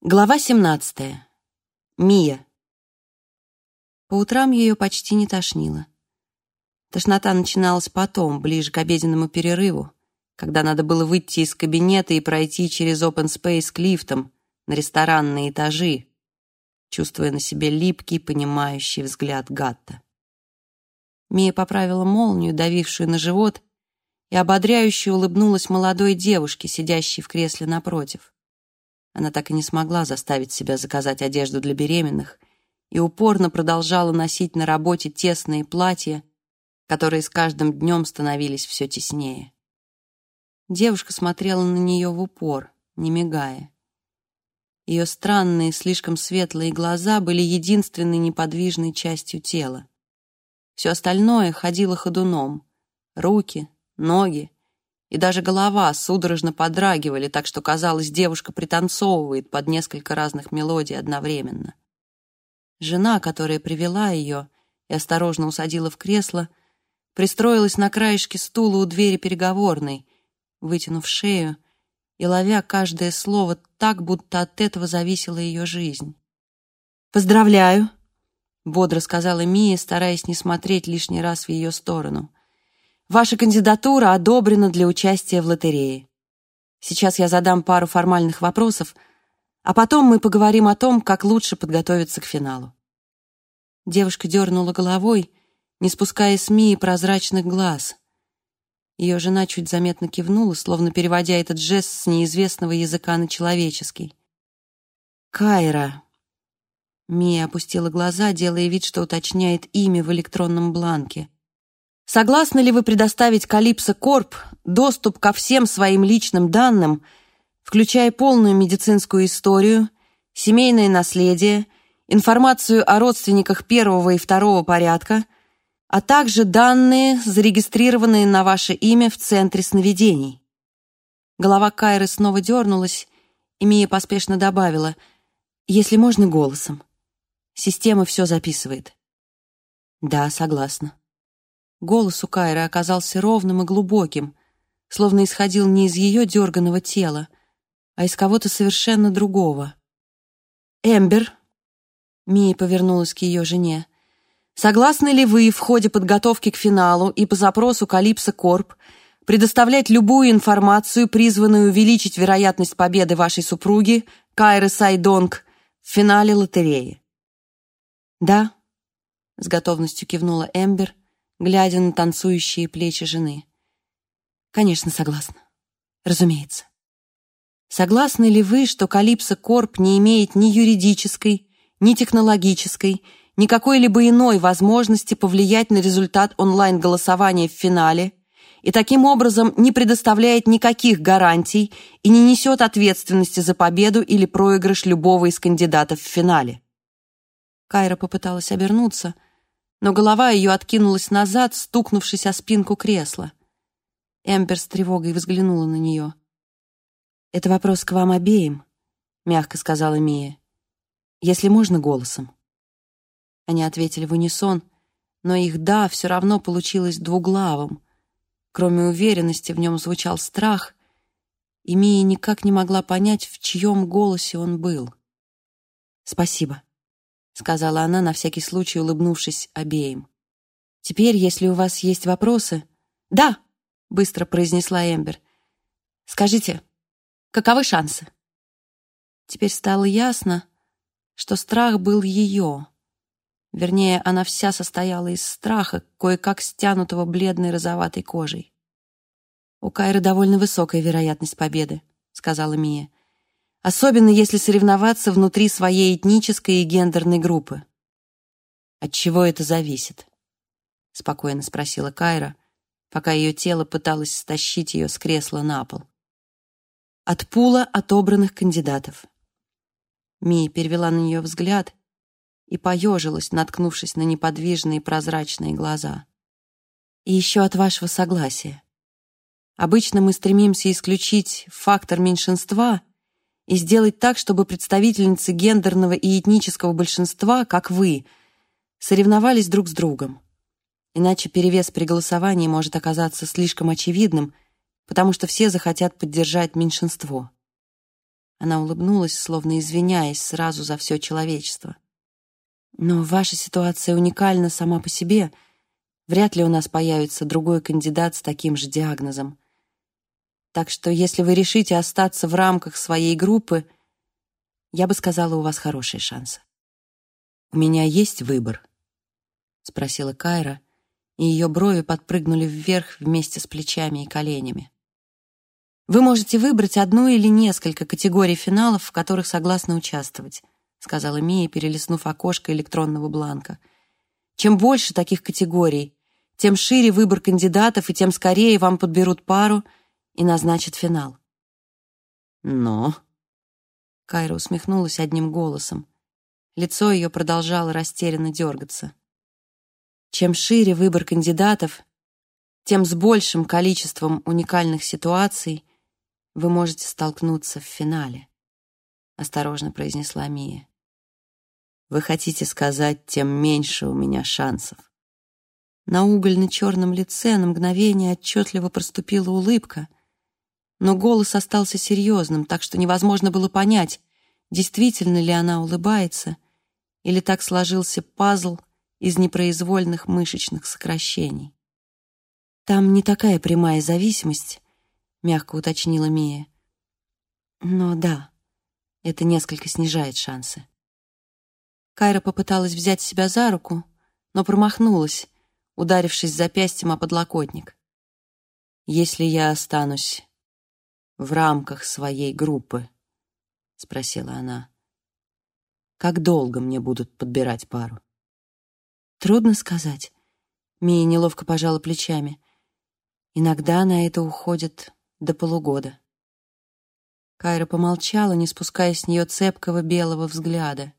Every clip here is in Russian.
Глава 17. Мия. По утрам ее почти не тошнило. Тошнота начиналась потом, ближе к обеденному перерыву, когда надо было выйти из кабинета и пройти через open space к лифтам на ресторанные этажи, чувствуя на себе липкий, понимающий взгляд Гатта. Мия поправила молнию, давившую на живот, и ободряюще улыбнулась молодой девушке, сидящей в кресле напротив. Она так и не смогла заставить себя заказать одежду для беременных и упорно продолжала носить на работе тесные платья, которые с каждым днем становились все теснее. Девушка смотрела на нее в упор, не мигая. Ее странные, слишком светлые глаза были единственной неподвижной частью тела. Все остальное ходило ходуном. Руки, ноги, и даже голова судорожно подрагивали, так что, казалось, девушка пританцовывает под несколько разных мелодий одновременно. Жена, которая привела ее и осторожно усадила в кресло, пристроилась на краешке стула у двери переговорной, вытянув шею и ловя каждое слово так, будто от этого зависела ее жизнь. «Поздравляю!» — бодро сказала Мия, стараясь не смотреть лишний раз в ее сторону — Ваша кандидатура одобрена для участия в лотерее. Сейчас я задам пару формальных вопросов, а потом мы поговорим о том, как лучше подготовиться к финалу. Девушка дернула головой, не спуская с Мии прозрачных глаз. Ее жена чуть заметно кивнула, словно переводя этот жест с неизвестного языка на человеческий. «Кайра». Мия опустила глаза, делая вид, что уточняет имя в электронном бланке. Согласны ли вы предоставить Калипсо Корп доступ ко всем своим личным данным, включая полную медицинскую историю, семейное наследие, информацию о родственниках первого и второго порядка, а также данные, зарегистрированные на ваше имя в Центре сновидений? Голова Кайры снова дернулась, и Мия поспешно добавила, если можно, голосом. Система все записывает. Да, согласна. Голос у Кайры оказался ровным и глубоким, словно исходил не из ее дерганого тела, а из кого-то совершенно другого. «Эмбер», — Мия повернулась к ее жене, «согласны ли вы в ходе подготовки к финалу и по запросу Калипсо Корп предоставлять любую информацию, призванную увеличить вероятность победы вашей супруги, Кайры Сайдонг, в финале лотереи?» «Да», — с готовностью кивнула Эмбер, глядя на танцующие плечи жены. «Конечно, согласна. Разумеется. Согласны ли вы, что Калипсо Корп не имеет ни юридической, ни технологической, ни какой-либо иной возможности повлиять на результат онлайн-голосования в финале и таким образом не предоставляет никаких гарантий и не несет ответственности за победу или проигрыш любого из кандидатов в финале?» Кайра попыталась обернуться — но голова ее откинулась назад, стукнувшись о спинку кресла. Эмбер с тревогой взглянула на нее. «Это вопрос к вам обеим», — мягко сказала Мия. «Если можно, голосом». Они ответили в унисон, но их «да» все равно получилось двуглавым. Кроме уверенности в нем звучал страх, и Мия никак не могла понять, в чьем голосе он был. «Спасибо», сказала она, на всякий случай улыбнувшись обеим. «Теперь, если у вас есть вопросы...» «Да!» — быстро произнесла Эмбер. «Скажите, каковы шансы?» Теперь стало ясно, что страх был ее. Вернее, она вся состояла из страха, кое-как стянутого бледной розоватой кожей. «У Кайры довольно высокая вероятность победы», — сказала Мия особенно если соревноваться внутри своей этнической и гендерной группы. «От чего это зависит?» — спокойно спросила Кайра, пока ее тело пыталось стащить ее с кресла на пол. «От пула отобранных кандидатов». Мия перевела на нее взгляд и поежилась, наткнувшись на неподвижные прозрачные глаза. «И еще от вашего согласия. Обычно мы стремимся исключить фактор меньшинства — и сделать так, чтобы представительницы гендерного и этнического большинства, как вы, соревновались друг с другом. Иначе перевес при голосовании может оказаться слишком очевидным, потому что все захотят поддержать меньшинство. Она улыбнулась, словно извиняясь сразу за все человечество. «Но ваша ситуация уникальна сама по себе. Вряд ли у нас появится другой кандидат с таким же диагнозом. Так что, если вы решите остаться в рамках своей группы, я бы сказала, у вас хорошие шансы». «У меня есть выбор?» — спросила Кайра, и ее брови подпрыгнули вверх вместе с плечами и коленями. «Вы можете выбрать одну или несколько категорий финалов, в которых согласны участвовать», сказала Мия, перелистнув окошко электронного бланка. «Чем больше таких категорий, тем шире выбор кандидатов, и тем скорее вам подберут пару и назначат финал». «Но...» Кайра усмехнулась одним голосом. Лицо ее продолжало растерянно дергаться. Чем шире выбор кандидатов, тем с большим количеством уникальных ситуаций вы можете столкнуться в финале, осторожно произнесла Мия. Вы хотите сказать, тем меньше у меня шансов. На угольно-черном лице на мгновение отчетливо проступила улыбка, но голос остался серьезным, так что невозможно было понять, действительно ли она улыбается, или так сложился пазл из непроизвольных мышечных сокращений. «Там не такая прямая зависимость», — мягко уточнила Мия. «Но да, это несколько снижает шансы». Кайра попыталась взять себя за руку, но промахнулась, ударившись запястьем о подлокотник. «Если я останусь в рамках своей группы?» — спросила она. «Как долго мне будут подбирать пару?» Трудно сказать. Мия неловко пожала плечами. Иногда на это уходит до полугода. Кайра помолчала, не спуская с нее цепкого белого взгляда.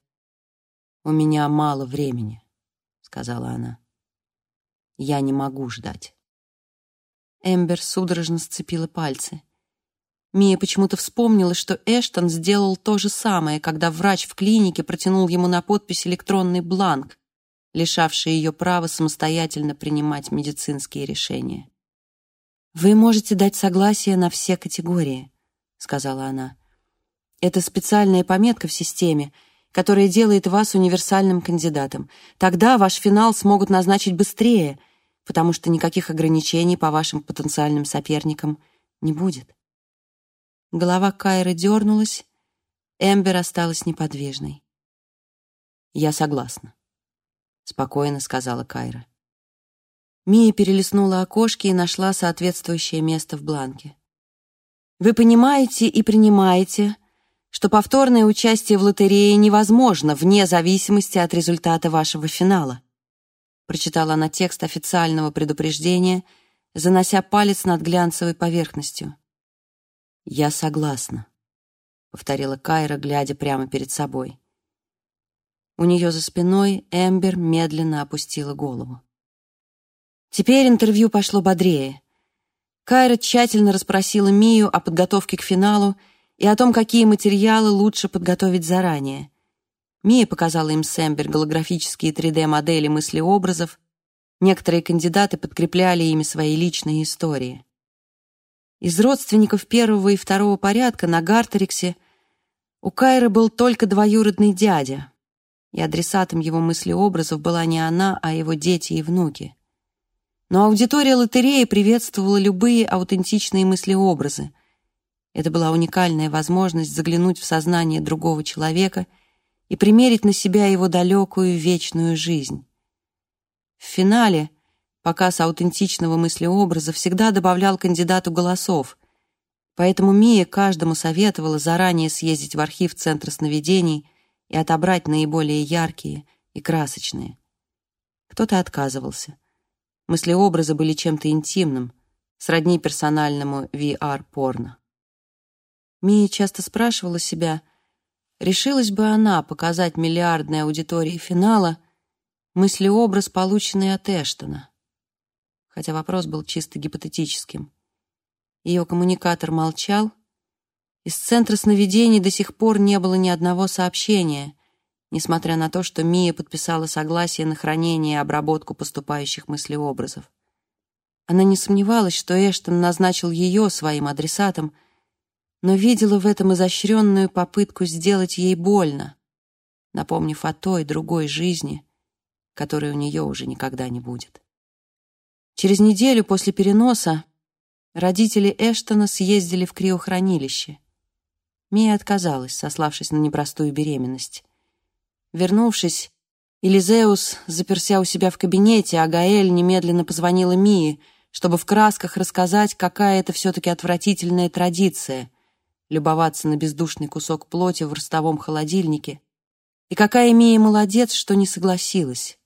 «У меня мало времени», — сказала она. «Я не могу ждать». Эмбер судорожно сцепила пальцы. Мия почему-то вспомнила, что Эштон сделал то же самое, когда врач в клинике протянул ему на подпись электронный бланк, лишавший ее права самостоятельно принимать медицинские решения. «Вы можете дать согласие на все категории», — сказала она. «Это специальная пометка в системе, которая делает вас универсальным кандидатом. Тогда ваш финал смогут назначить быстрее, потому что никаких ограничений по вашим потенциальным соперникам не будет». Голова Кайры дернулась, Эмбер осталась неподвижной. «Я согласна», спокойно сказала Кайра. Мия перелистнула окошки и нашла соответствующее место в бланке. Вы понимаете и принимаете, что повторное участие в лотерее невозможно вне зависимости от результата вашего финала. Прочитала она текст официального предупреждения, занося палец над глянцевой поверхностью. «Я согласна», — повторила Кайра, глядя прямо перед собой. У нее за спиной Эмбер медленно опустила голову. Теперь интервью пошло бодрее. Кайра тщательно расспросила Мию о подготовке к финалу и о том, какие материалы лучше подготовить заранее. Мия показала им с Эмбер голографические 3D-модели мыслеобразов. Некоторые кандидаты подкрепляли ими свои личные истории. Из родственников первого и второго порядка на Гартериксе у Кайры был только двоюродный дядя, и адресатом его мыслеобразов была не она, а его дети и внуки. Но аудитория лотереи приветствовала любые аутентичные мыслеобразы. Это была уникальная возможность заглянуть в сознание другого человека и примерить на себя его далекую вечную жизнь. В финале показ аутентичного мыслеобраза всегда добавлял кандидату голосов, поэтому Мия каждому советовала заранее съездить в архив Центра сновидений — и отобрать наиболее яркие и красочные. Кто-то отказывался. Мыслеобразы были чем-то интимным, сродни персональному VR-порно. Мия часто спрашивала себя, решилась бы она показать миллиардной аудитории финала мыслеобраз, полученный от Эштона. Хотя вопрос был чисто гипотетическим. Ее коммуникатор молчал, из центра сновидений до сих пор не было ни одного сообщения, несмотря на то, что Мия подписала согласие на хранение и обработку поступающих мыслеобразов. Она не сомневалась, что Эштон назначил ее своим адресатом, но видела в этом изощренную попытку сделать ей больно, напомнив о той другой жизни, которой у нее уже никогда не будет. Через неделю после переноса родители Эштона съездили в криохранилище. Мия отказалась, сославшись на непростую беременность. Вернувшись, Элизеус заперся у себя в кабинете, а Гаэль немедленно позвонила Мии, чтобы в красках рассказать, какая это все-таки отвратительная традиция — любоваться на бездушный кусок плоти в ростовом холодильнике, и какая Мия молодец, что не согласилась.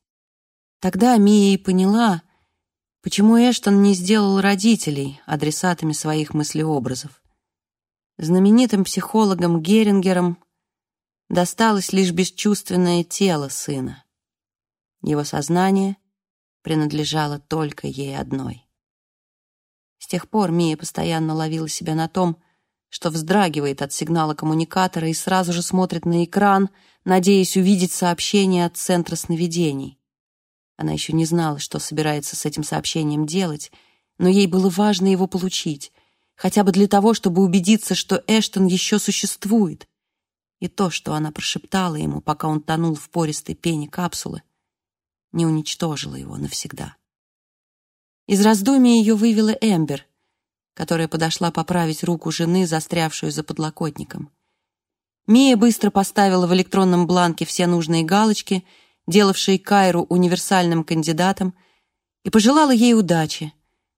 Тогда Мия и поняла, почему Эштон не сделал родителей адресатами своих мыслеобразов. Знаменитым психологом Герингером досталось лишь бесчувственное тело сына. Его сознание принадлежало только ей одной. С тех пор Мия постоянно ловила себя на том, что вздрагивает от сигнала коммуникатора и сразу же смотрит на экран, надеясь увидеть сообщение от центра сновидений. Она еще не знала, что собирается с этим сообщением делать, но ей было важно его получить, хотя бы для того, чтобы убедиться, что Эштон еще существует, и то, что она прошептала ему, пока он тонул в пористой пене капсулы, не уничтожило его навсегда. Из раздумий ее вывела Эмбер, которая подошла поправить руку жены, застрявшую за подлокотником. Мия быстро поставила в электронном бланке все нужные галочки, делавшие Кайру универсальным кандидатом, и пожелала ей удачи,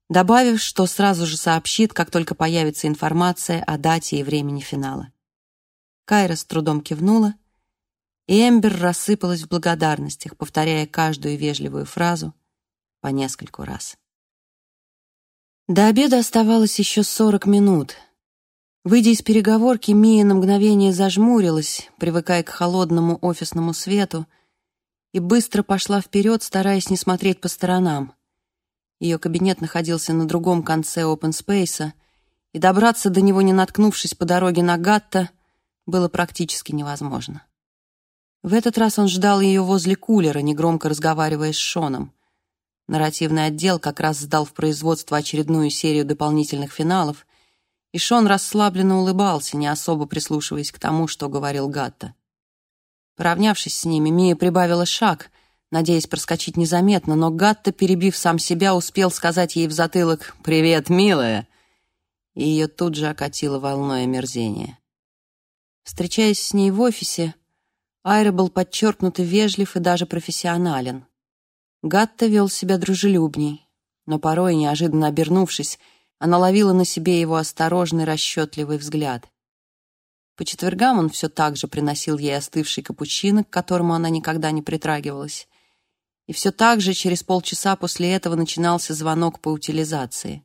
добавив, что сразу же сообщит, как только появится информация о дате и времени финала. Кайра с трудом кивнула, и Эмбер рассыпалась в благодарностях, повторяя каждую вежливую фразу по нескольку раз. До обеда оставалось еще сорок минут. Выйдя из переговорки, Мия на мгновение зажмурилась, привыкая к холодному офисному свету, и быстро пошла вперед, стараясь не смотреть по сторонам. Ее кабинет находился на другом конце опенспейса, и добраться до него, не наткнувшись по дороге на Гатта, было практически невозможно. В этот раз он ждал ее возле кулера, негромко разговаривая с Шоном. Нарративный отдел как раз сдал в производство очередную серию дополнительных финалов, и Шон расслабленно улыбался, не особо прислушиваясь к тому, что говорил Гатта. Поравнявшись с ними, Мия прибавила шаг, надеясь проскочить незаметно, но Гатта, перебив сам себя, успел сказать ей в затылок «Привет, милая!» и ее тут же окатило волной омерзения. Встречаясь с ней в офисе, Айра был подчеркнуто вежлив и даже профессионален. Гатта вел себя дружелюбней, но порой, неожиданно обернувшись, она ловила на себе его осторожный, расчетливый взгляд. По четвергам он все так же приносил ей остывший капучино, к которому она никогда не притрагивалась. И все так же через полчаса после этого начинался звонок по утилизации.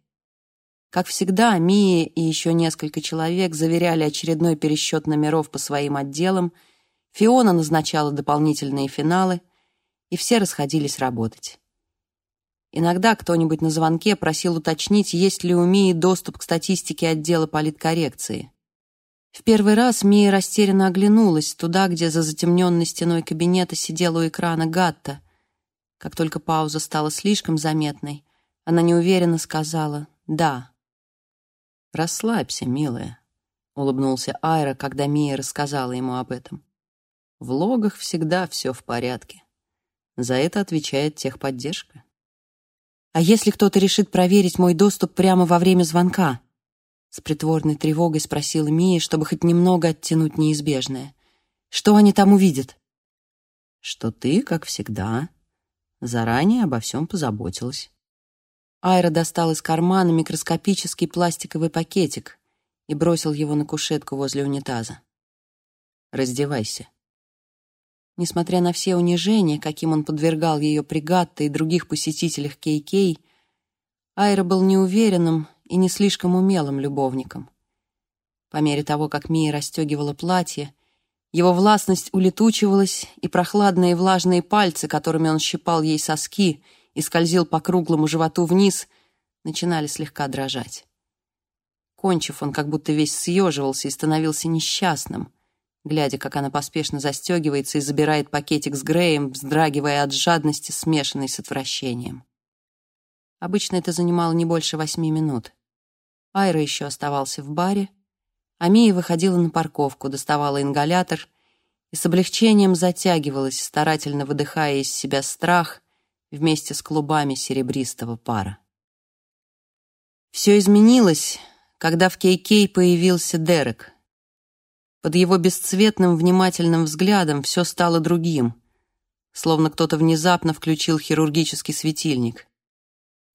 Как всегда, Мия и еще несколько человек заверяли очередной пересчет номеров по своим отделам, Фиона назначала дополнительные финалы, и все расходились работать. Иногда кто-нибудь на звонке просил уточнить, есть ли у Мии доступ к статистике отдела политкоррекции. В первый раз Мия растерянно оглянулась туда, где за затемненной стеной кабинета сидела у экрана Гатта. Как только пауза стала слишком заметной, она неуверенно сказала «да». «Расслабься, милая», — улыбнулся Айра, когда Мия рассказала ему об этом. «В логах всегда все в порядке. За это отвечает техподдержка». «А если кто-то решит проверить мой доступ прямо во время звонка?» С притворной тревогой спросила Мия, чтобы хоть немного оттянуть неизбежное. «Что они там увидят?» «Что ты, как всегда, заранее обо всем позаботилась». Айра достал из кармана микроскопический пластиковый пакетик и бросил его на кушетку возле унитаза. «Раздевайся». Несмотря на все унижения, каким он подвергал ее при Гатте и других посетителях Кей-Кей, Айра был неуверенным и не слишком умелым любовником. По мере того, как Мия расстегивала платье, его властность улетучивалась, и прохладные влажные пальцы, которыми он щипал ей соски — и скользил по круглому животу вниз, начинали слегка дрожать. Кончив, он как будто весь съеживался и становился несчастным, глядя, как она поспешно застегивается и забирает пакетик с Греем, вздрагивая от жадности, смешанной с отвращением. Обычно это занимало не больше восьми минут. Айра еще оставался в баре, Амия выходила на парковку, доставала ингалятор и с облегчением затягивалась, старательно выдыхая из себя страх вместе с клубами серебристого пара. Все изменилось, когда в Кей-Кей появился Дерек. Под его бесцветным внимательным взглядом все стало другим, словно кто-то внезапно включил хирургический светильник.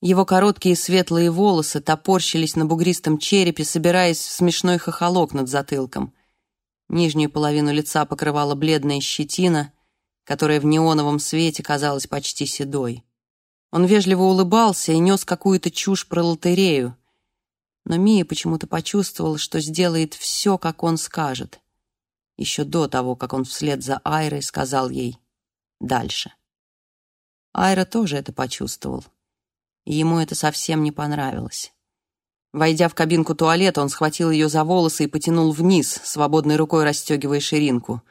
Его короткие светлые волосы топорщились на бугристом черепе, собираясь в смешной хохолок над затылком. Нижнюю половину лица покрывала бледная щетина, которая в неоновом свете казалась почти седой. Он вежливо улыбался и нес какую-то чушь про лотерею, но Мия почему-то почувствовала, что сделает все, как он скажет, еще до того, как он вслед за Айрой сказал ей «дальше». Айра тоже это почувствовал, и ему это совсем не понравилось. Войдя в кабинку туалета, он схватил ее за волосы и потянул вниз, свободной рукой расстегивая ширинку.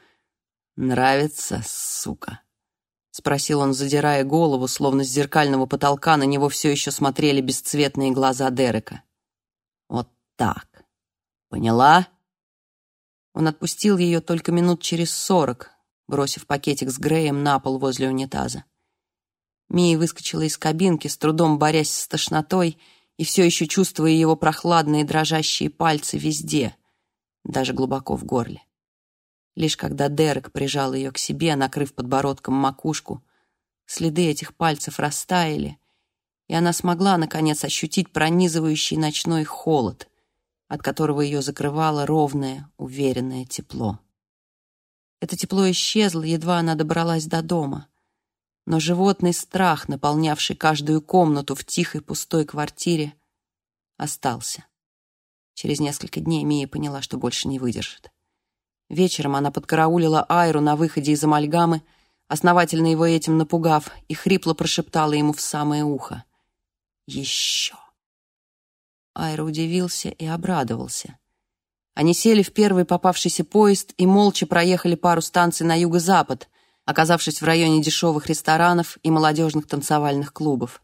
«Нравится, сука?» — спросил он, задирая голову, словно с зеркального потолка на него все еще смотрели бесцветные глаза Дерека. Вот так. Поняла? Он отпустил ее только минут через сорок, бросив пакетик с Греем на пол возле унитаза. Мия выскочила из кабинки, с трудом борясь с тошнотой и все еще чувствуя его прохладные дрожащие пальцы везде, даже глубоко в горле. Лишь когда Дерек прижал ее к себе, накрыв подбородком макушку, следы этих пальцев растаяли, и она смогла, наконец, ощутить пронизывающий ночной холод, от которого ее закрывало ровное, уверенное тепло. Это тепло исчезло, едва она добралась до дома. Но животный страх, наполнявший каждую комнату в тихой пустой квартире, остался. Через несколько дней Мия поняла, что больше не выдержит. Вечером она подкараулила Айру на выходе из амальгамы, основательно его этим напугав, и хрипло прошептала ему в самое ухо еще. Айра удивился и обрадовался. Они сели в первый попавшийся поезд и молча проехали пару станций на юго-запад, оказавшись в районе дешевых ресторанов и молодежных танцевальных клубов.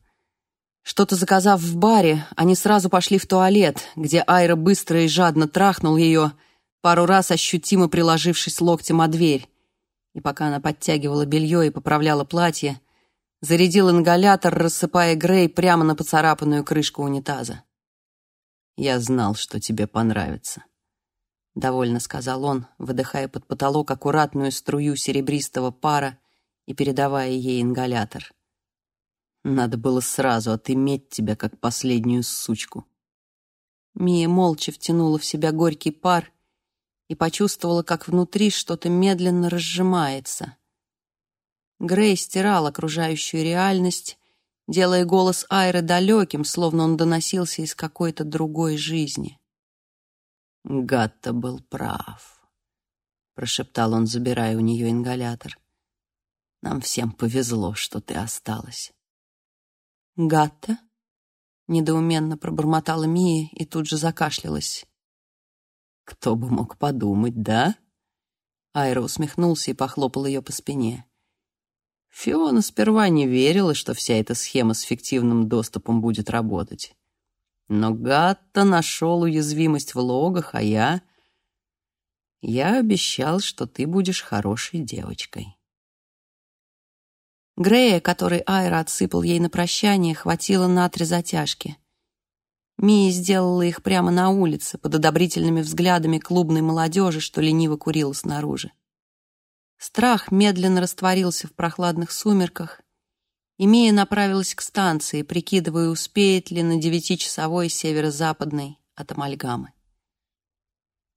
Что-то заказав в баре, они сразу пошли в туалет, где Айра быстро и жадно трахнул ее, пару раз ощутимо приложившись локтем о дверь. И пока она подтягивала белье и поправляла платье, зарядил ингалятор, рассыпая Грей прямо на поцарапанную крышку унитаза. «Я знал, что тебе понравится», — довольно сказал он, выдыхая под потолок аккуратную струю серебристого пара и передавая ей ингалятор. «Надо было сразу отыметь тебя, как последнюю сучку». Мия молча втянула в себя горький пар и почувствовала, как внутри что-то медленно разжимается — Грей стирал окружающую реальность, делая голос Айры далеким, словно он доносился из какой-то другой жизни. «Гатта был прав», — прошептал он, забирая у нее ингалятор. «Нам всем повезло, что ты осталась». «Гатта?» — недоуменно пробормотала Мия и тут же закашлялась. «Кто бы мог подумать, да?» Айра усмехнулся и похлопал ее по спине. Фиона сперва не верила, что вся эта схема с фиктивным доступом будет работать. Но Гатта нашел уязвимость в логах, а я... Я обещал, что ты будешь хорошей девочкой. Грея, который Айра отсыпал ей на прощание, хватило на три затяжки. Мия сделала их прямо на улице, под одобрительными взглядами клубной молодежи, что лениво курила снаружи. Страх медленно растворился в прохладных сумерках, и Мия направилась к станции, прикидывая, успеет ли на девятичасовой северо-западной от амальгамы.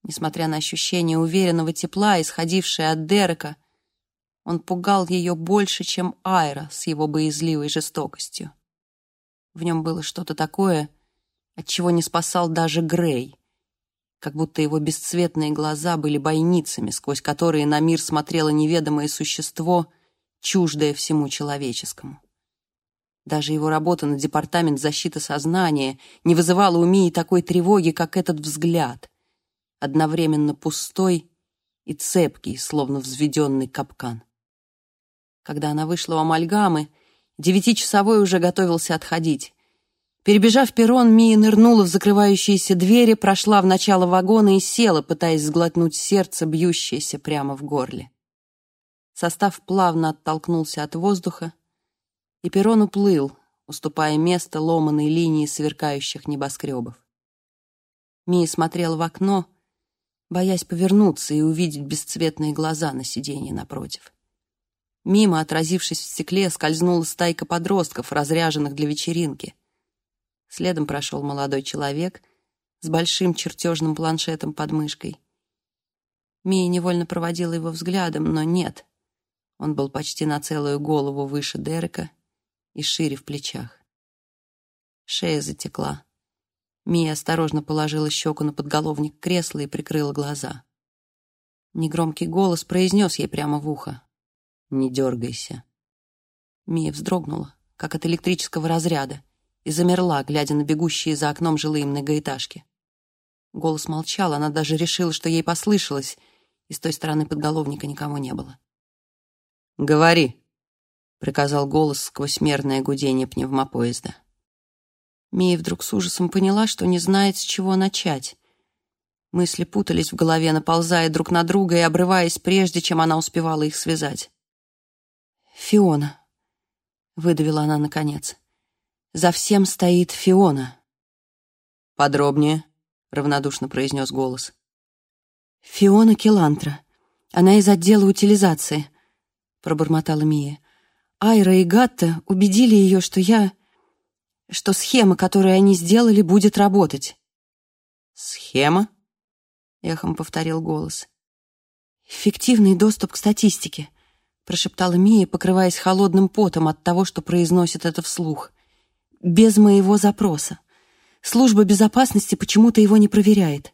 Несмотря на ощущение уверенного тепла, исходившее от Дерека, он пугал ее больше, чем Айра с его боязливой жестокостью. В нем было что-то такое, от чего не спасал даже Грей как будто его бесцветные глаза были бойницами, сквозь которые на мир смотрело неведомое существо, чуждое всему человеческому. Даже его работа на департамент защиты сознания не вызывала у Мии такой тревоги, как этот взгляд, одновременно пустой и цепкий, словно взведенный капкан. Когда она вышла у амальгамы, девятичасовой уже готовился отходить. Перебежав перрон, Мия нырнула в закрывающиеся двери, прошла в начало вагона и села, пытаясь сглотнуть сердце, бьющееся прямо в горле. Состав плавно оттолкнулся от воздуха, и перрон уплыл, уступая место ломаной линии сверкающих небоскребов. Мия смотрела в окно, боясь повернуться и увидеть бесцветные глаза на сиденье напротив. Мимо, отразившись в стекле, скользнула стайка подростков, разряженных для вечеринки. Следом прошел молодой человек с большим чертежным планшетом под мышкой. Мия невольно проводила его взглядом, но нет. Он был почти на целую голову выше Дерека и шире в плечах. Шея затекла. Мия осторожно положила щеку на подголовник кресла и прикрыла глаза. Негромкий голос произнес ей прямо в ухо. «Не дергайся». Мия вздрогнула, как от электрического разряда, и замерла, глядя на бегущие за окном жилые многоэтажки. Голос молчал, она даже решила, что ей послышалось, и с той стороны подголовника никого не было. «Говори», — приказал голос сквозь мерное гудение пневмопоезда. Мия вдруг с ужасом поняла, что не знает, с чего начать. Мысли путались в голове, наползая друг на друга и обрываясь, прежде чем она успевала их связать. «Фиона», — выдавила она наконец. «За всем стоит Фиона». «Подробнее», — равнодушно произнес голос. «Фиона Келантра. Она из отдела утилизации», — пробормотала Мия. «Айра и Гатта убедили ее, что я...» что схема, которую они сделали, будет работать. «Схема?» — эхом повторил голос. «Эффективный доступ к статистике», — прошептала Мия, покрываясь холодным потом от того, что произносит это вслух. «Без моего запроса. Служба безопасности почему-то его не проверяет».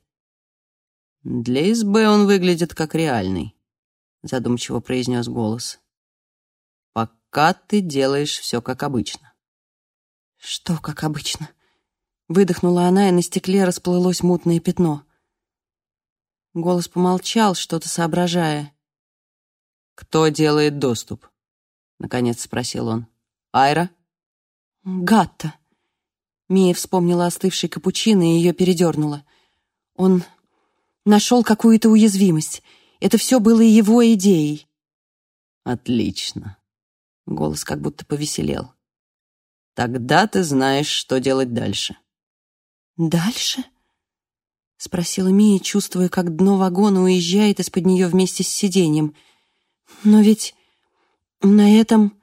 «Для СБ он выглядит как реальный», — задумчиво произнес голос. «Пока ты делаешь все как обычно». «Что, как обычно?» Выдохнула она, и на стекле расплылось мутное пятно. Голос помолчал, что-то соображая. «Кто делает доступ?» — наконец спросил он. «Айра?» «Гатта». Мия вспомнила остывший капучино и ее передернула. Он нашел какую-то уязвимость. Это все было его идеей. «Отлично». Голос как будто повеселел. Тогда ты знаешь, что делать дальше. Дальше? Спросила Мия, чувствуя, как дно вагона уезжает из-под нее вместе с сиденьем. Но ведь на этом...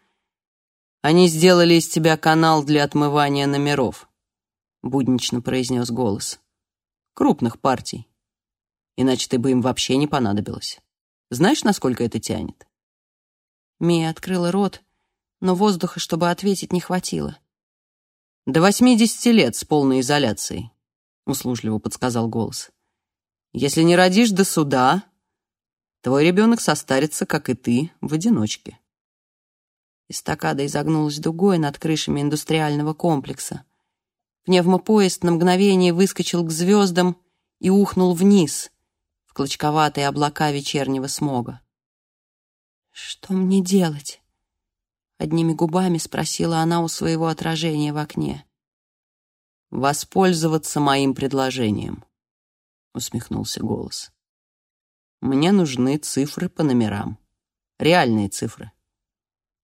Они сделали из тебя канал для отмывания номеров, буднично произнес голос. Крупных партий. Иначе ты бы им вообще не понадобилась. Знаешь, насколько это тянет? Мия открыла рот, но воздуха, чтобы ответить, не хватило. «До восьмидесяти лет с полной изоляцией», — услужливо подсказал голос. «Если не родишь до суда, твой ребенок состарится, как и ты, в одиночке». Эстакада изогнулась дугой над крышами индустриального комплекса. Пневмопоезд на мгновение выскочил к звездам и ухнул вниз, в клочковатые облака вечернего смога. «Что мне делать?» Одними губами спросила она у своего отражения в окне. «Воспользоваться моим предложением», — усмехнулся голос. «Мне нужны цифры по номерам. Реальные цифры.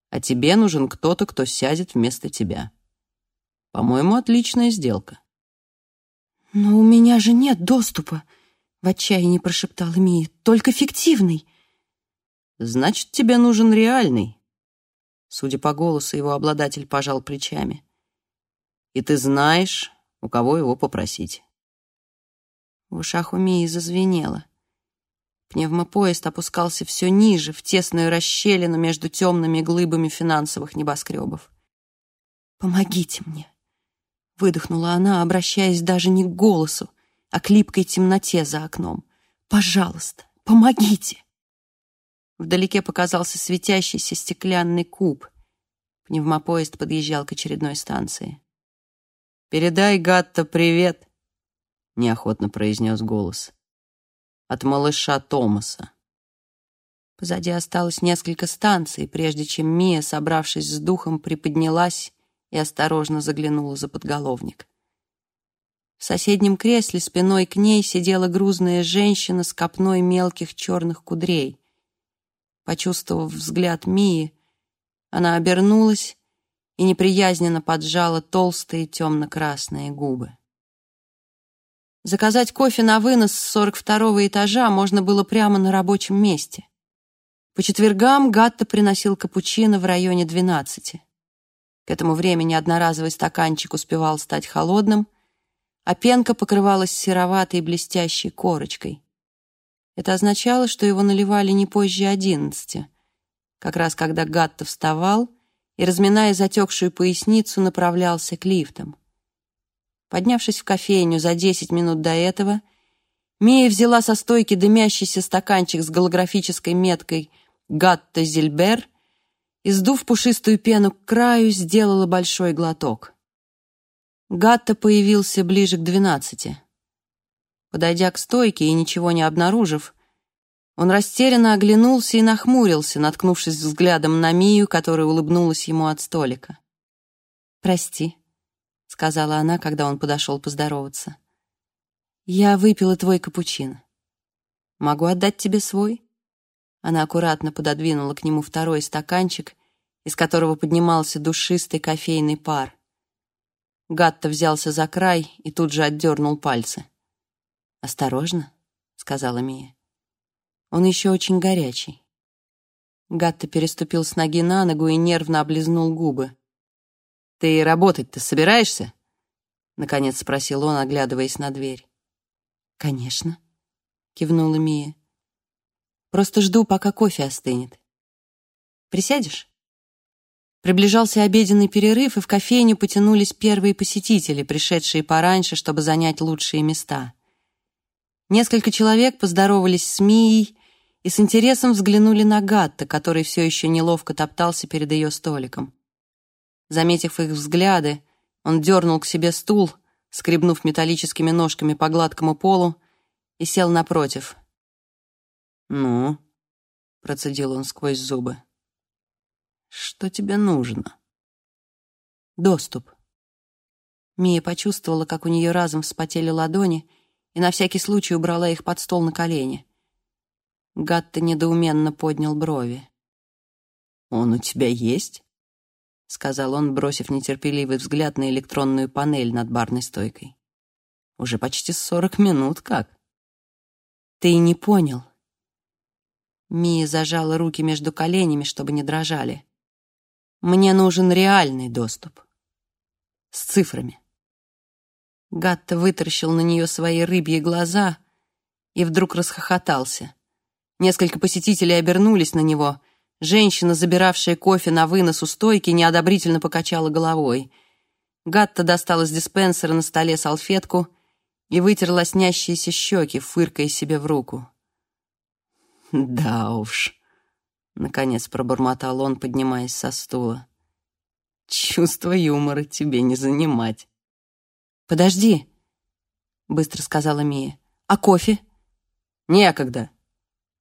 А тебе нужен кто-то, кто сядет вместо тебя. По-моему, отличная сделка». «Но у меня же нет доступа», — в отчаянии прошептала Мия. «Только фиктивный». «Значит, тебе нужен реальный», Судя по голосу, его обладатель пожал плечами. «И ты знаешь, у кого его попросить». В ушах у Мии зазвенело. Пневмопоезд опускался все ниже, в тесную расщелину между темными глыбами финансовых небоскребов. «Помогите мне!» — выдохнула она, обращаясь даже не к голосу, а к липкой темноте за окном. «Пожалуйста, помогите!» Вдалеке показался светящийся стеклянный куб. Пневмопоезд подъезжал к очередной станции. «Передай Гатта привет», — неохотно произнес голос. «От малыша Томаса». Позади осталось несколько станций, прежде чем Мия, собравшись с духом, приподнялась и осторожно заглянула за подголовник. В соседнем кресле спиной к ней сидела грузная женщина с копной мелких черных кудрей. Почувствовав взгляд Мии, она обернулась и неприязненно поджала толстые темно-красные губы. Заказать кофе на вынос с 42-го этажа можно было прямо на рабочем месте. По четвергам Гатта приносил капучино в районе 12. К этому времени одноразовый стаканчик успевал стать холодным, а пенка покрывалась сероватой блестящей корочкой. Это означало, что его наливали не позже одиннадцати, как раз когда Гатта вставал и, разминая затекшую поясницу, направлялся к лифтам. Поднявшись в кофейню за десять минут до этого, Мия взяла со стойки дымящийся стаканчик с голографической меткой «Гатта Зильбер» и, сдув пушистую пену к краю, сделала большой глоток. Гатта появился ближе к двенадцати. Подойдя к стойке и ничего не обнаружив, он растерянно оглянулся и нахмурился, наткнувшись взглядом на Мию, которая улыбнулась ему от столика. «Прости», — сказала она, когда он подошел поздороваться. «Я выпила твой капучино. Могу отдать тебе свой?» Она аккуратно пододвинула к нему второй стаканчик, из которого поднимался душистый кофейный пар. Гатта взялся за край и тут же отдернул пальцы. «Осторожно», — сказала Мия. «Он еще очень горячий». Гатта переступил с ноги на ногу и нервно облизнул губы. «Ты работать-то собираешься?» — наконец спросил он, оглядываясь на дверь. «Конечно», — кивнула Мия. «Просто жду, пока кофе остынет. Присядешь?» Приближался обеденный перерыв, и в кофейню потянулись первые посетители, пришедшие пораньше, чтобы занять лучшие места. Несколько человек поздоровались с Мией и с интересом взглянули на Гатта, который все еще неловко топтался перед ее столиком. Заметив их взгляды, он дернул к себе стул, скребнув металлическими ножками по гладкому полу, и сел напротив. «Ну?» — процедил он сквозь зубы. Что тебе нужно? Доступ. Мия почувствовала, как у нее разом вспотели ладони, и на всякий случай убрала их под стол на колени. Гатта недоуменно поднял брови. «Он у тебя есть?» — сказал он, бросив нетерпеливый взгляд на электронную панель над барной стойкой. «Уже почти сорок минут как?» «Ты не понял». Мия зажала руки между коленями, чтобы не дрожали. Мне нужен реальный доступ. С цифрами. Гатта вытаращил на нее свои рыбьи глаза и вдруг расхохотался. Несколько посетителей обернулись на него. Женщина, забиравшая кофе на вынос у стойки, неодобрительно покачала головой. Гатта достал из диспенсера на столе салфетку и вытер лоснящиеся щеки, фыркая себе в руку. «Да уж», Наконец пробормотал он, поднимаясь со стула. Чувство юмора тебе не занимать. Подожди, быстро сказала Мия. А кофе? Некогда,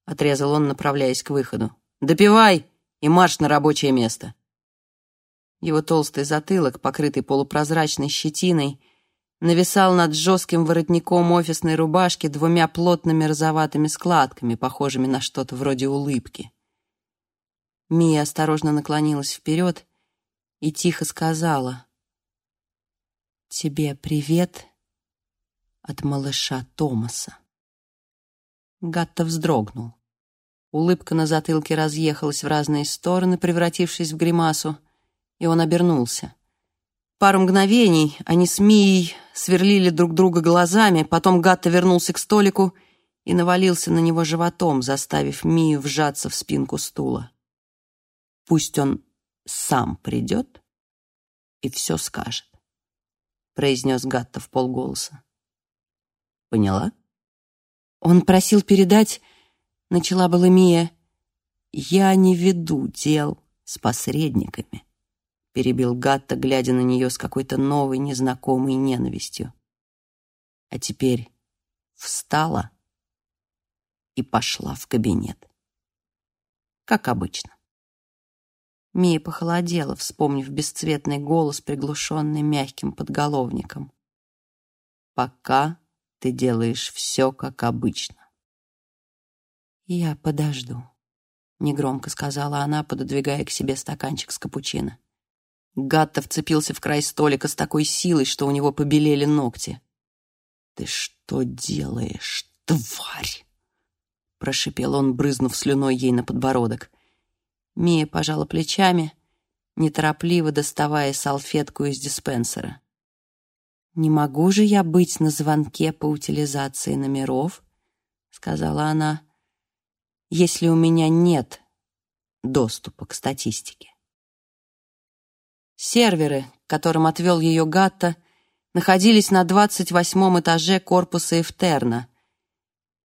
отрезал он, направляясь к выходу. Допивай и марш на рабочее место. Его толстый затылок, покрытый полупрозрачной щетиной, нависал над жестким воротником офисной рубашки двумя плотными розоватыми складками, похожими на что-то вроде улыбки. Мия осторожно наклонилась вперед и тихо сказала «Тебе привет от малыша Томаса». Гатта вздрогнул. Улыбка на затылке разъехалась в разные стороны, превратившись в гримасу, и он обернулся. Пару мгновений они с Мией сверлили друг друга глазами, потом Гатта вернулся к столику и навалился на него животом, заставив Мию вжаться в спинку стула. Пусть он сам придет и все скажет, произнес Гатта в полголоса. Поняла? Он просил передать, начала была Мия. Я не веду дел с посредниками, перебил Гатта, глядя на нее с какой-то новой, незнакомой ненавистью. А теперь встала и пошла в кабинет. Как обычно. Мия похолодела, вспомнив бесцветный голос, приглушенный мягким подголовником. «Пока ты делаешь все, как обычно». «Я подожду», — негромко сказала она, пододвигая к себе стаканчик с капучино. Гатта вцепился в край столика с такой силой, что у него побелели ногти. «Ты что делаешь, тварь?» Прошипел он, брызнув слюной ей на подбородок. Мия пожала плечами, неторопливо доставая салфетку из диспенсера. «Не могу же я быть на звонке по утилизации номеров», — сказала она, «если у меня нет доступа к статистике». Серверы, которым отвел ее Гатта, находились на 28 этаже корпуса Эфтерна.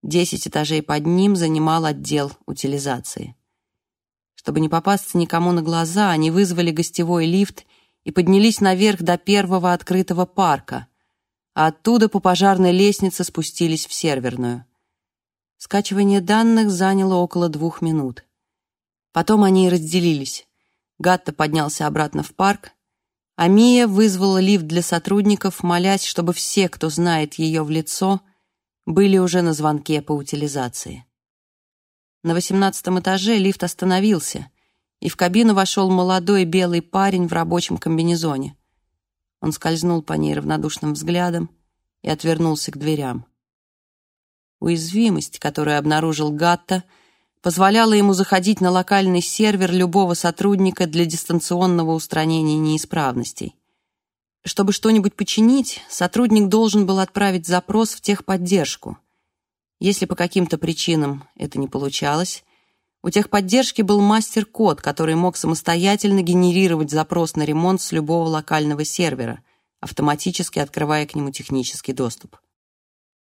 Десять этажей под ним занимал отдел утилизации. Чтобы не попасться никому на глаза, они вызвали гостевой лифт и поднялись наверх до первого открытого парка, а оттуда по пожарной лестнице спустились в серверную. Скачивание данных заняло около двух минут. Потом они разделились. Гатта поднялся обратно в парк, а Мия вызвала лифт для сотрудников, молясь, чтобы все, кто знает ее в лицо, были уже на звонке по утилизации. На восемнадцатом этаже лифт остановился, и в кабину вошел молодой белый парень в рабочем комбинезоне. Он скользнул по ней равнодушным взглядом и отвернулся к дверям. Уязвимость, которую обнаружил Гатта, — позволяла ему заходить на локальный сервер любого сотрудника для дистанционного устранения неисправностей. Чтобы что-нибудь починить, сотрудник должен был отправить запрос в техподдержку. Если по каким-то причинам это не получалось, у техподдержки был мастер-код, который мог самостоятельно генерировать запрос на ремонт с любого локального сервера, автоматически открывая к нему технический доступ.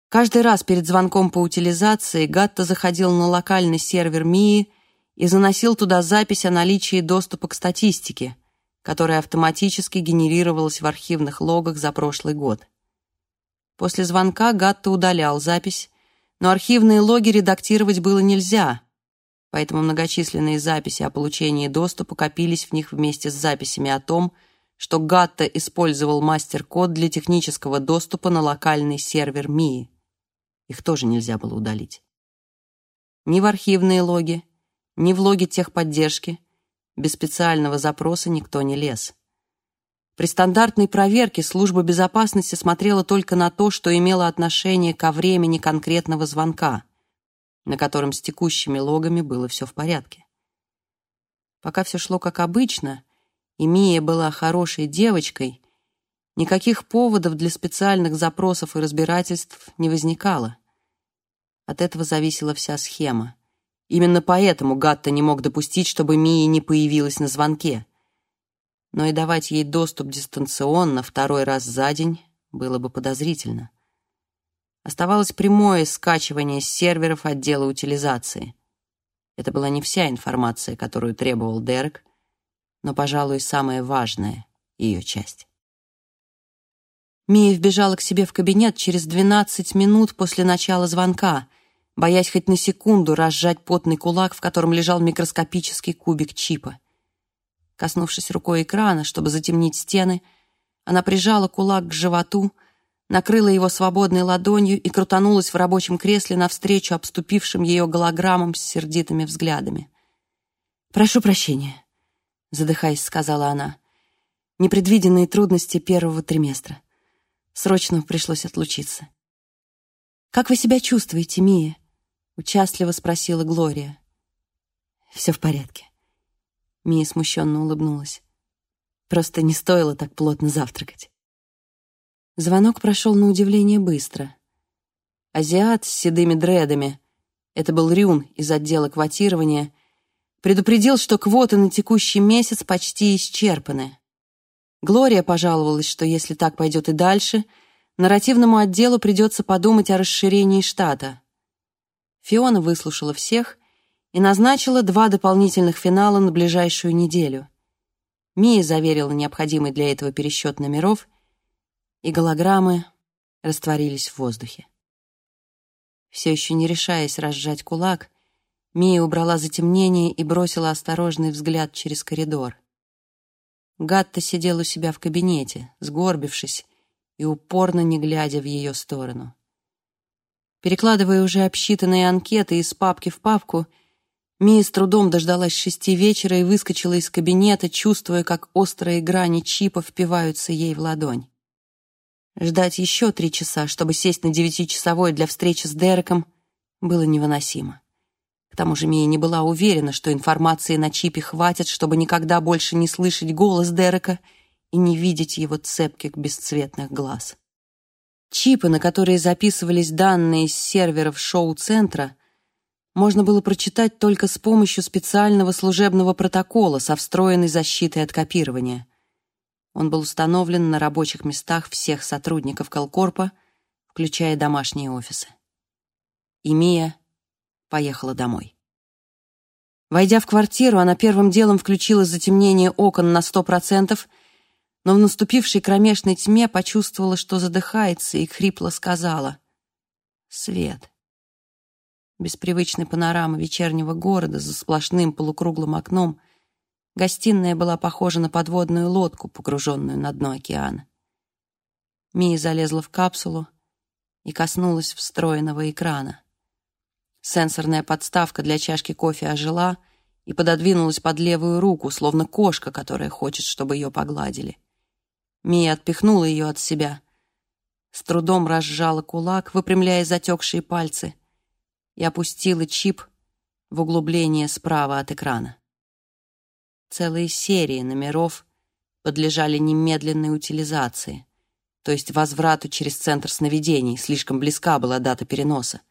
Каждый раз перед звонком по утилизации Гатта заходил на локальный сервер МИИ и заносил туда запись о наличии доступа к статистике, которая автоматически генерировалась в архивных логах за прошлый год. После звонка Гатта удалял запись, но архивные логи редактировать было нельзя, поэтому многочисленные записи о получении доступа копились в них вместе с записями о том, что Гатта использовал мастер-код для технического доступа на локальный сервер МИИ. Их тоже нельзя было удалить. Ни в архивные логи, ни в логи техподдержки без специального запроса никто не лез. При стандартной проверке служба безопасности смотрела только на то, что имело отношение ко времени конкретного звонка, на котором с текущими логами было все в порядке. Пока все шло как обычно, и Мия была хорошей девочкой, никаких поводов для специальных запросов и разбирательств не возникало. От этого зависела вся схема. Именно поэтому Гатта не мог допустить, чтобы Мия не появилась на звонке. Но и давать ей доступ дистанционно второй раз за день было бы подозрительно. Оставалось прямое скачивание с серверов отдела утилизации. Это была не вся информация, которую требовал Дерек, но, пожалуй, самая важная ее часть. Мия вбежала к себе в кабинет через 12 минут после начала звонка — боясь хоть на секунду разжать потный кулак, в котором лежал микроскопический кубик чипа. Коснувшись рукой экрана, чтобы затемнить стены, она прижала кулак к животу, накрыла его свободной ладонью и крутанулась в рабочем кресле навстречу обступившим ее голограммам с сердитыми взглядами. «Прошу прощения», — задыхаясь, сказала она. «Непредвиденные трудности первого триместра. Срочно пришлось отлучиться». «Как вы себя чувствуете, Мия?» Участливо спросила Глория. «Все в порядке». Мия смущенно улыбнулась. «Просто не стоило так плотно завтракать». Звонок прошел на удивление быстро. Азиат с седыми дредами, это был Рюн из отдела квотирования, предупредил, что квоты на текущий месяц почти исчерпаны. Глория пожаловалась, что если так пойдет и дальше, нарративному отделу придется подумать о расширении штата. Фиона выслушала всех и назначила два дополнительных финала на ближайшую неделю. Мия заверила необходимый для этого пересчет номеров, и голограммы растворились в воздухе. Все еще не решаясь разжать кулак, Мия убрала затемнение и бросила осторожный взгляд через коридор. Гатта сидел у себя в кабинете, сгорбившись и упорно не глядя в ее сторону. Перекладывая уже обсчитанные анкеты из папки в папку, Мия с трудом дождалась шести вечера и выскочила из кабинета, чувствуя, как острые грани чипа впиваются ей в ладонь. Ждать еще три часа, чтобы сесть на девятичасовой для встречи с Дереком, было невыносимо. К тому же Мия не была уверена, что информации на чипе хватит, чтобы никогда больше не слышать голос Дерека и не видеть его цепких бесцветных глаз. Чипы, на которые записывались данные с серверов шоу-центра, можно было прочитать только с помощью специального служебного протокола со встроенной защитой от копирования. Он был установлен на рабочих местах всех сотрудников Колкорпа, включая домашние офисы. И Мия поехала домой. Войдя в квартиру, она первым делом включила затемнение окон на сто процентов, но в наступившей кромешной тьме почувствовала, что задыхается, и хрипло сказала «Свет». Без привычной панорамы вечернего города за сплошным полукруглым окном гостиная была похожа на подводную лодку, погруженную на дно океана. Мия залезла в капсулу и коснулась встроенного экрана. Сенсорная подставка для чашки кофе ожила и пододвинулась под левую руку, словно кошка, которая хочет, чтобы ее погладили. Мия отпихнула ее от себя, с трудом разжала кулак, выпрямляя затекшие пальцы, и опустила чип в углубление справа от экрана. Целые серии номеров подлежали немедленной утилизации, то есть возврату через центр сновидений, слишком близка была дата переноса.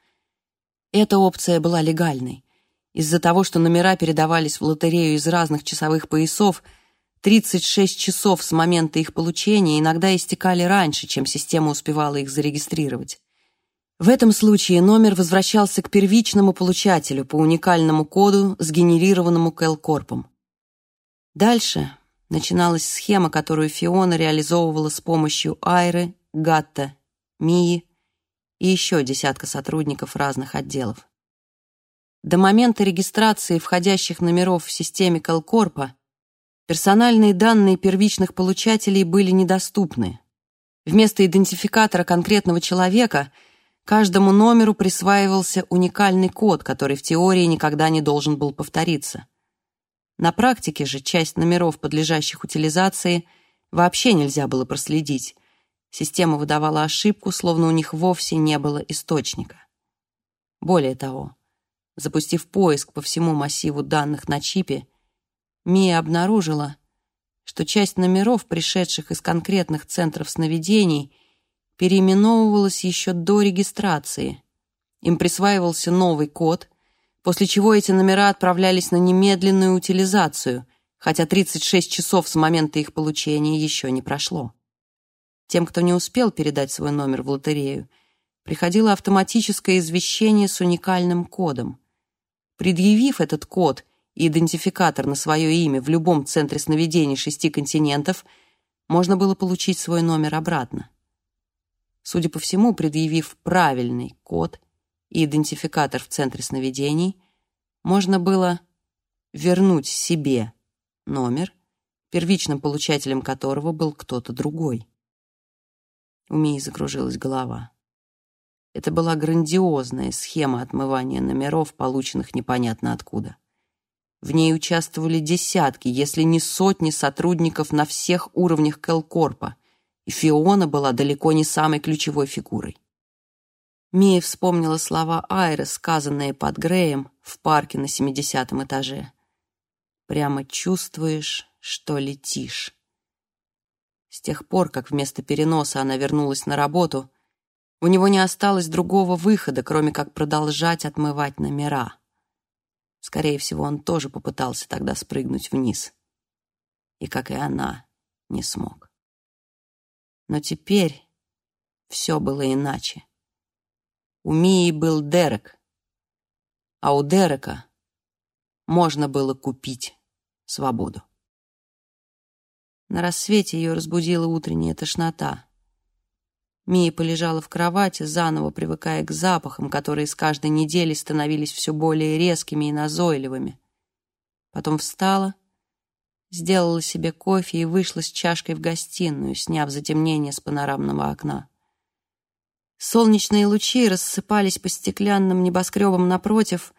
Эта опция была легальной. Из-за того, что номера передавались в лотерею из разных часовых поясов, 36 часов с момента их получения иногда истекали раньше, чем система успевала их зарегистрировать. В этом случае номер возвращался к первичному получателю по уникальному коду, сгенерированному Кэлкорпом. Дальше начиналась схема, которую Фиона реализовывала с помощью Айры, Гатта, Мии и еще десятка сотрудников разных отделов. До момента регистрации входящих номеров в системе Колкорпа персональные данные первичных получателей были недоступны. Вместо идентификатора конкретного человека каждому номеру присваивался уникальный код, который в теории никогда не должен был повториться. На практике же часть номеров, подлежащих утилизации, вообще нельзя было проследить, Система выдавала ошибку, словно у них вовсе не было источника. Более того, запустив поиск по всему массиву данных на чипе, Мия обнаружила, что часть номеров, пришедших из конкретных центров сновидений, переименовывалась еще до регистрации. Им присваивался новый код, после чего эти номера отправлялись на немедленную утилизацию, хотя 36 часов с момента их получения еще не прошло. Тем, кто не успел передать свой номер в лотерею, приходило автоматическое извещение с уникальным кодом. Предъявив этот код и идентификатор на свое имя в любом центре сновидений шести континентов, можно было получить свой номер обратно. Судя по всему, предъявив правильный код и идентификатор в центре сновидений, можно было вернуть себе номер, первичным получателем которого был кто-то другой. У Мии закружилась голова. Это была грандиозная схема отмывания номеров, полученных непонятно откуда. В ней участвовали десятки, если не сотни сотрудников на всех уровнях Келкорпа, Фиона была далеко не самой ключевой фигурой. Мия вспомнила слова Айры, сказанные под Греем в парке на 70 этаже. «Прямо чувствуешь, что летишь». С тех пор, как вместо переноса она вернулась на работу, у него не осталось другого выхода, кроме как продолжать отмывать номера. Скорее всего, он тоже попытался тогда спрыгнуть вниз. И, как и она, не смог. Но теперь все было иначе. У Мии был Дерек, а у Дерека можно было купить свободу. На рассвете ее разбудила утренняя тошнота. Мия полежала в кровати, заново привыкая к запахам, которые с каждой неделей становились все более резкими и назойливыми. Потом встала, сделала себе кофе и вышла с чашкой в гостиную, сняв затемнение с панорамного окна. Солнечные лучи рассыпались по стеклянным небоскребам напротив,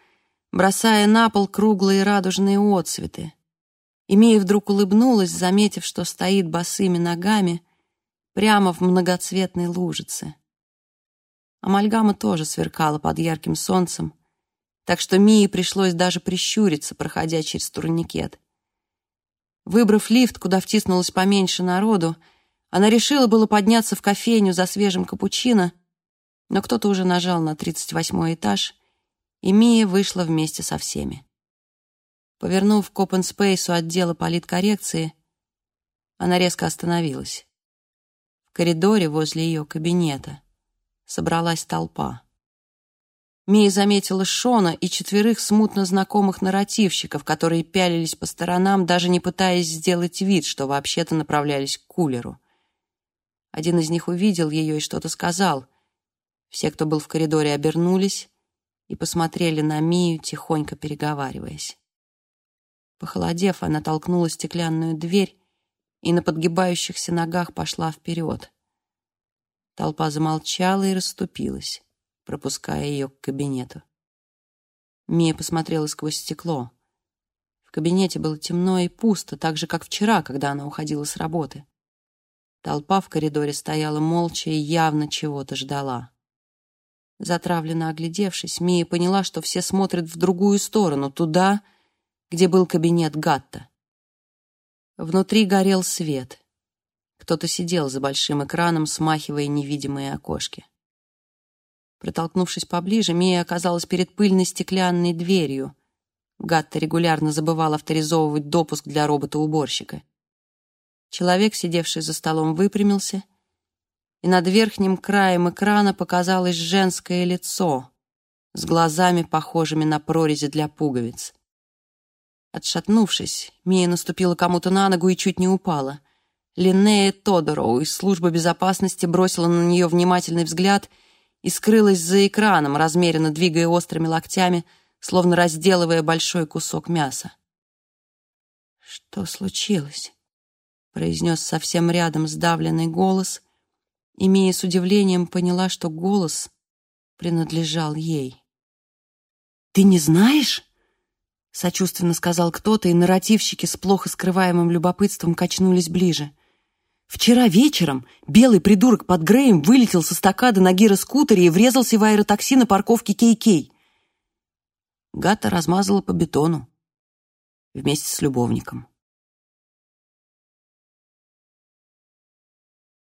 бросая на пол круглые радужные отцветы. И Мия вдруг улыбнулась, заметив, что стоит босыми ногами прямо в многоцветной лужице. Амальгама тоже сверкала под ярким солнцем, так что Мии пришлось даже прищуриться, проходя через турникет. Выбрав лифт, куда втиснулось поменьше народу, она решила было подняться в кофейню за свежим капучино, но кто-то уже нажал на 38 этаж, и Мия вышла вместе со всеми. Повернув к Space отдела политкоррекции, она резко остановилась. В коридоре возле ее кабинета собралась толпа. Мия заметила Шона и четверых смутно знакомых нарративщиков, которые пялились по сторонам, даже не пытаясь сделать вид, что вообще-то направлялись к кулеру. Один из них увидел ее и что-то сказал. Все, кто был в коридоре, обернулись и посмотрели на Мию, тихонько переговариваясь. Похолодев, она толкнула стеклянную дверь и на подгибающихся ногах пошла вперед. Толпа замолчала и расступилась пропуская ее к кабинету. Мия посмотрела сквозь стекло. В кабинете было темно и пусто, так же, как вчера, когда она уходила с работы. Толпа в коридоре стояла молча и явно чего-то ждала. Затравленно оглядевшись, Мия поняла, что все смотрят в другую сторону, туда, где был кабинет Гатта. Внутри горел свет. Кто-то сидел за большим экраном, смахивая невидимые окошки. Протолкнувшись поближе, Мия оказалась перед пыльной стеклянной дверью. Гатта регулярно забывал авторизовывать допуск для робота-уборщика. Человек, сидевший за столом, выпрямился, и над верхним краем экрана показалось женское лицо с глазами, похожими на прорези для пуговиц. Отшатнувшись, Мия наступила кому-то на ногу и чуть не упала. Линнея Тодороу из службы безопасности бросила на нее внимательный взгляд — и скрылась за экраном, размеренно двигая острыми локтями, словно разделывая большой кусок мяса. «Что случилось?» — произнес совсем рядом сдавленный голос, и Мия с удивлением поняла, что голос принадлежал ей. «Ты не знаешь?» — сочувственно сказал кто-то, и нарративщики с плохо скрываемым любопытством качнулись ближе. Вчера вечером белый придурок под Греем вылетел со стакады на гироскутере и врезался в аэротакси на парковке Кей-Кей. Гата размазала по бетону вместе с любовником.